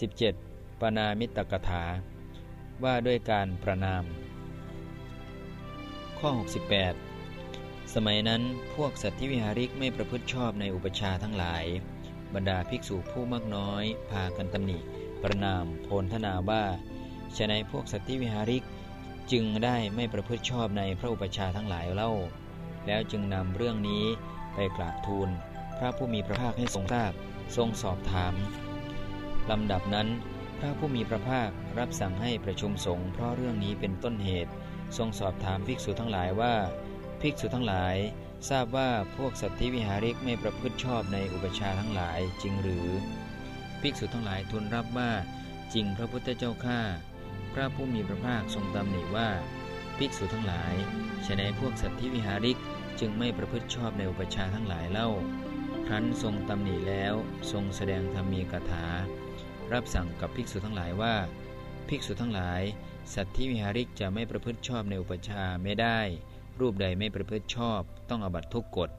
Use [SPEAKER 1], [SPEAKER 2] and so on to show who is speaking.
[SPEAKER 1] 17. ปนามิตกถา ว่าด้วยการประนาม ข้อ 68 สมัยนั้นพวกสัตวิหาริกไม่ประพฤติชอบในอุปชาทั้งหลาย บรรดาภิกษุผู้มากน้อย พากันตำหนิ ประนามโพลธนาว่าฉะนั้นพวกสัตวิหาริกจึงได้ไม่ประพฤติชอบในพระอุปชาทั้งหลายเล่า แล้วจึงนำเรื่องนี้ไปกราบทูล พระผู้มีพระภาคให้ทรงทราบทรงสอบถาม ลำดับนั้น พระผู้มีพระภาครับสั่งให้ประชุมสงฆ์เพราะเรื่องนี้เป็นต้นเหตุ ทรงสอบถามภิกษุทั้งหลายว่า ภิกษุทั้งหลาย ทราบว่าพวกสัตธิวิหาริกไม่ประพฤติชอบในอุปชาทั้งหลายจริงหรือ ภิกษุทั้งหลายทูลรับว่า จริงพระพุทธเจ้าข้าพระผู้มีพระภาคทรงตำหนิว่า ภิกษุทั้งหลายฉนัยพวกสัตธิวิหาริกจึงไม่ประพฤติชอบในอุปชาทั้งหลายเล่า ครั้นทรงตำหนิแล้วทรงแสดงธรรมีกถา รับสั่งกับภิกษุทั้งหลายว่า ภิกษุทั้งหลาย สัตธิวิหาริกจะไม่ประพฤติชอบในอุปชาไม่ได้ รูปใดไม่ประพฤติชอบ ต้องอบัตทุกกฎ